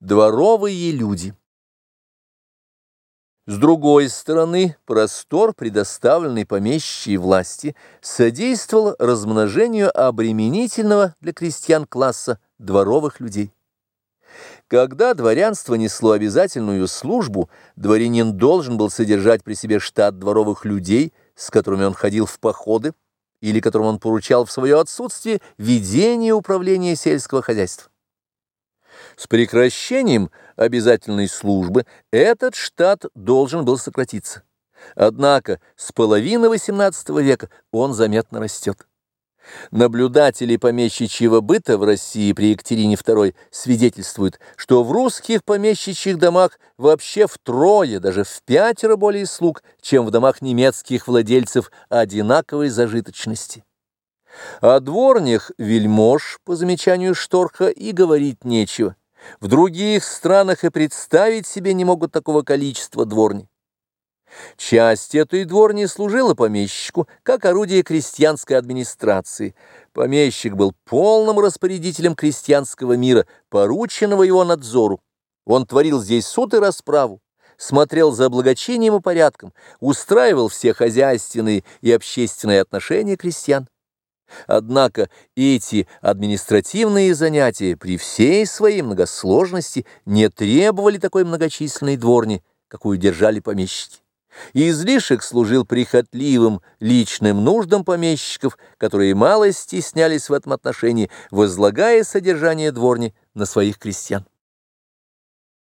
Дворовые люди. С другой стороны, простор, предоставленный помещичьей власти, содействовал размножению обременительного для крестьян класса дворовых людей. Когда дворянство несло обязательную службу, дворянин должен был содержать при себе штат дворовых людей, с которыми он ходил в походы, или которым он поручал в свое отсутствие ведение управления сельского хозяйства. С прекращением обязательной службы этот штат должен был сократиться. Однако с половины XVIII века он заметно растет. Наблюдатели помещичьего быта в России при Екатерине II свидетельствуют, что в русских помещичьих домах вообще втрое, даже в пятеро более слуг, чем в домах немецких владельцев одинаковой зажиточности. О дворнях вельмож, по замечанию Шторха, и говорить нечего. В других странах и представить себе не могут такого количества дворни. Часть этой дворни служила помещику как орудие крестьянской администрации. Помещик был полным распорядителем крестьянского мира, порученного его надзору. Он творил здесь суд и расправу, смотрел за благочинием и порядком, устраивал все хозяйственные и общественные отношения крестьян. Однако эти административные занятия при всей своей многосложности не требовали такой многочисленной дворни, какую держали помещики. Излишек служил прихотливым личным нуждам помещиков, которые мало стеснялись в этом отношении, возлагая содержание дворни на своих крестьян.